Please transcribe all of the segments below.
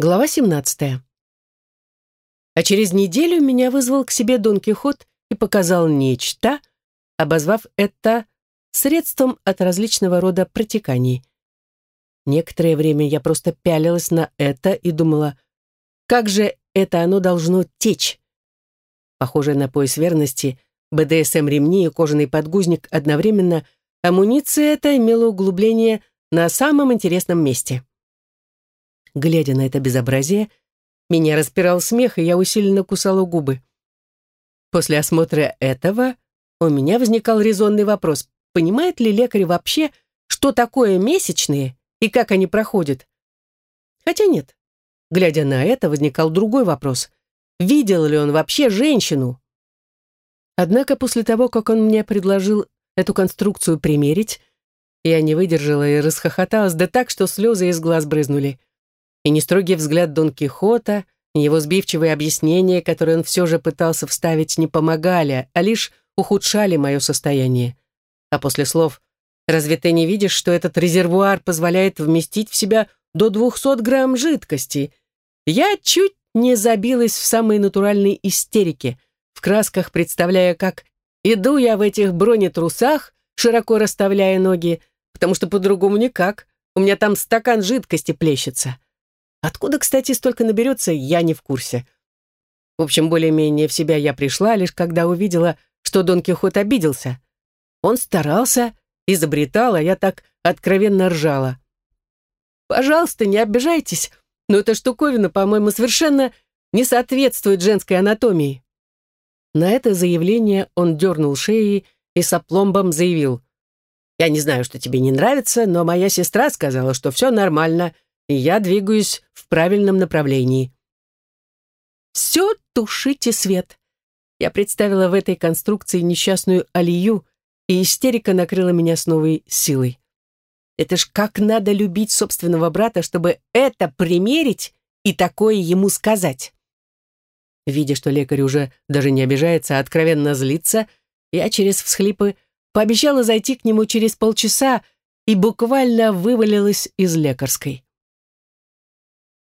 Глава 17. А через неделю меня вызвал к себе Дон Кихот и показал нечто, обозвав это средством от различного рода протеканий. Некоторое время я просто пялилась на это и думала, как же это оно должно течь. Похоже на пояс верности, БДСМ-ремни и кожаный подгузник одновременно, амуниция эта имела углубление на самом интересном месте. Глядя на это безобразие, меня распирал смех, и я усиленно кусала губы. После осмотра этого у меня возникал резонный вопрос, понимает ли лекарь вообще, что такое месячные и как они проходят? Хотя нет. Глядя на это, возникал другой вопрос. Видел ли он вообще женщину? Однако после того, как он мне предложил эту конструкцию примерить, я не выдержала и расхохоталась, да так, что слезы из глаз брызнули. И не строгий взгляд Дон Кихота, и его сбивчивые объяснения, которые он все же пытался вставить, не помогали, а лишь ухудшали мое состояние. А после слов «Разве ты не видишь, что этот резервуар позволяет вместить в себя до 200 грамм жидкости?» Я чуть не забилась в самой натуральной истерике, в красках представляя, как иду я в этих бронетрусах, широко расставляя ноги, потому что по-другому никак, у меня там стакан жидкости плещется. Откуда, кстати, столько наберется, я не в курсе. В общем, более-менее в себя я пришла, лишь когда увидела, что Дон Кихот обиделся. Он старался, изобретал, а я так откровенно ржала. «Пожалуйста, не обижайтесь, но эта штуковина, по-моему, совершенно не соответствует женской анатомии». На это заявление он дернул шеей и с опломбом заявил. «Я не знаю, что тебе не нравится, но моя сестра сказала, что все нормально, и я двигаюсь в правильном направлении. «Все тушите свет!» Я представила в этой конструкции несчастную Алию, и истерика накрыла меня с новой силой. Это ж как надо любить собственного брата, чтобы это примерить и такое ему сказать. Видя, что лекарь уже даже не обижается, а откровенно злится, я через всхлипы пообещала зайти к нему через полчаса и буквально вывалилась из лекарской.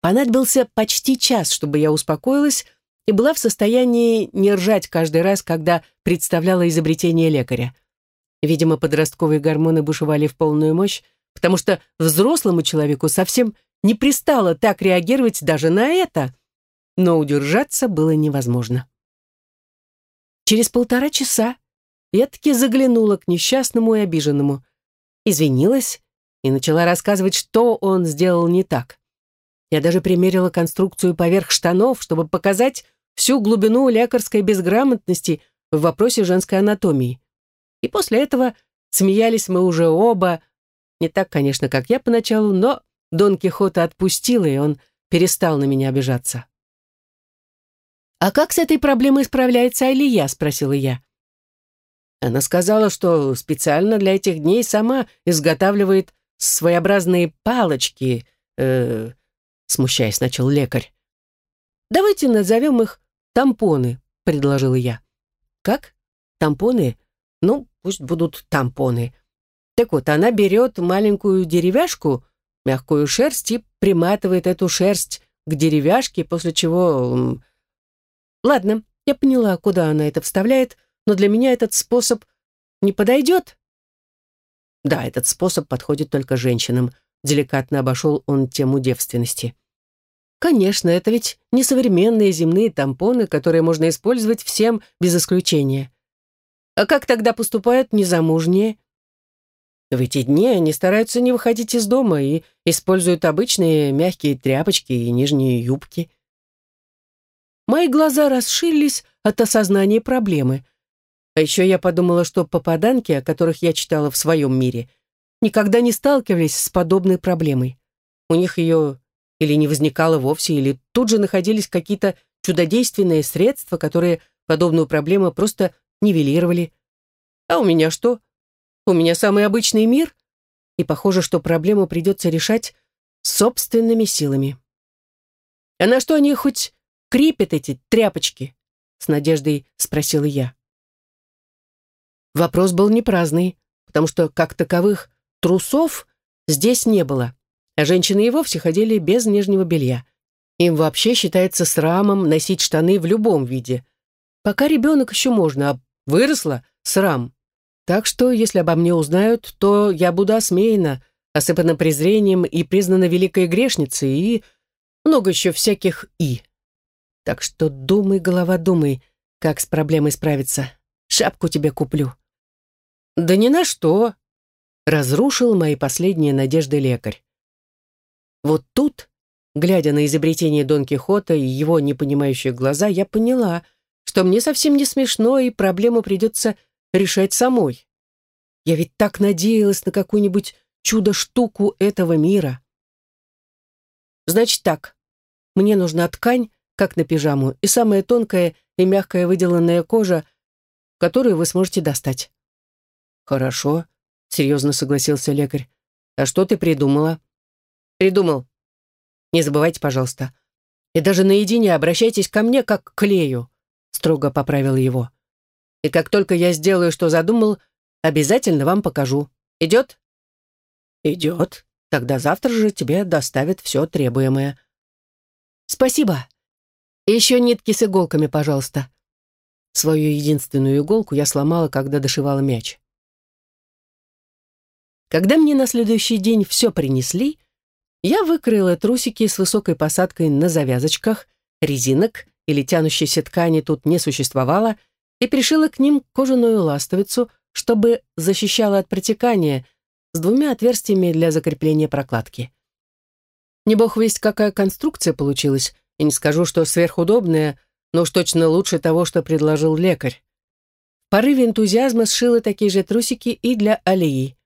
Понадобился почти час, чтобы я успокоилась и была в состоянии не ржать каждый раз, когда представляла изобретение лекаря. Видимо, подростковые гормоны бушевали в полную мощь, потому что взрослому человеку совсем не пристало так реагировать даже на это, но удержаться было невозможно. Через полтора часа я таки заглянула к несчастному и обиженному, извинилась и начала рассказывать, что он сделал не так. Я даже примерила конструкцию поверх штанов, чтобы показать всю глубину лекарской безграмотности в вопросе женской анатомии. И после этого смеялись мы уже оба, не так, конечно, как я поначалу, но Дон Кихота отпустила, и он перестал на меня обижаться. «А как с этой проблемой справляется Алия?» — спросила я. Она сказала, что специально для этих дней сама изготавливает своеобразные палочки, э, смущаясь, начал лекарь. «Давайте назовем их тампоны», — предложила я. «Как? Тампоны? Ну, пусть будут тампоны. Так вот, она берет маленькую деревяшку, мягкую шерсть и приматывает эту шерсть к деревяшке, после чего... Ладно, я поняла, куда она это вставляет, но для меня этот способ не подойдет. Да, этот способ подходит только женщинам. Деликатно обошел он тему девственности. Конечно, это ведь не современные земные тампоны, которые можно использовать всем без исключения. А как тогда поступают незамужние? В эти дни они стараются не выходить из дома и используют обычные мягкие тряпочки и нижние юбки. Мои глаза расширились от осознания проблемы. А еще я подумала, что попаданки, о которых я читала в своем мире, никогда не сталкивались с подобной проблемой. У них ее или не возникало вовсе, или тут же находились какие-то чудодейственные средства, которые подобную проблему просто нивелировали. А у меня что? У меня самый обычный мир, и похоже, что проблему придется решать собственными силами. «А на что они хоть крепят эти тряпочки?» — с надеждой спросила я. Вопрос был не праздный, потому что, как таковых, трусов здесь не было а женщины и вовсе ходили без нижнего белья. Им вообще считается срамом носить штаны в любом виде. Пока ребенок еще можно, а выросла — срам. Так что, если обо мне узнают, то я буду осмеяна, осыпана презрением и признана великой грешницей, и много еще всяких «и». Так что думай, голова, думай, как с проблемой справиться. Шапку тебе куплю. Да ни на что. Разрушил мои последние надежды лекарь. Вот тут, глядя на изобретение Дон Кихота и его непонимающие глаза, я поняла, что мне совсем не смешно, и проблему придется решать самой. Я ведь так надеялась на какую-нибудь чудо-штуку этого мира. Значит так, мне нужна ткань, как на пижаму, и самая тонкая и мягкая выделанная кожа, которую вы сможете достать. Хорошо, серьезно согласился лекарь. А что ты придумала? Придумал. Не забывайте, пожалуйста. И даже наедине обращайтесь ко мне, как к клею, строго поправил его. И как только я сделаю, что задумал, обязательно вам покажу. Идет? Идет. Тогда завтра же тебе доставят все требуемое. Спасибо. И еще нитки с иголками, пожалуйста. Свою единственную иголку я сломала, когда дошивала мяч. Когда мне на следующий день все принесли, я выкроила трусики с высокой посадкой на завязочках, резинок или тянущейся ткани тут не существовало, и пришила к ним кожаную ластовицу, чтобы защищала от протекания, с двумя отверстиями для закрепления прокладки. Не бог весть, какая конструкция получилась, и не скажу, что сверхудобная, но уж точно лучше того, что предложил лекарь. В порыве энтузиазма сшила такие же трусики и для Алии.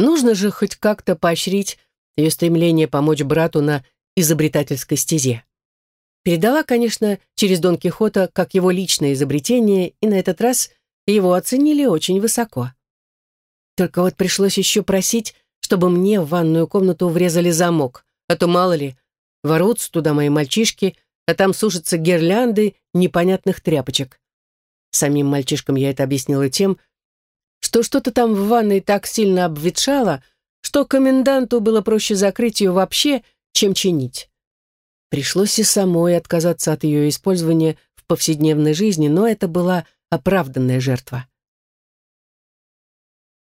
Нужно же хоть как-то поощрить ее стремление помочь брату на изобретательской стезе. Передала, конечно, через Дон Кихота как его личное изобретение, и на этот раз его оценили очень высоко. Только вот пришлось еще просить, чтобы мне в ванную комнату врезали замок, а то, мало ли, Ворвутся туда мои мальчишки, а там сушатся гирлянды непонятных тряпочек. Самим мальчишкам я это объяснила тем, что что-то там в ванной так сильно обветшало, что коменданту было проще закрыть ее вообще, чем чинить. Пришлось и самой отказаться от ее использования в повседневной жизни, но это была оправданная жертва.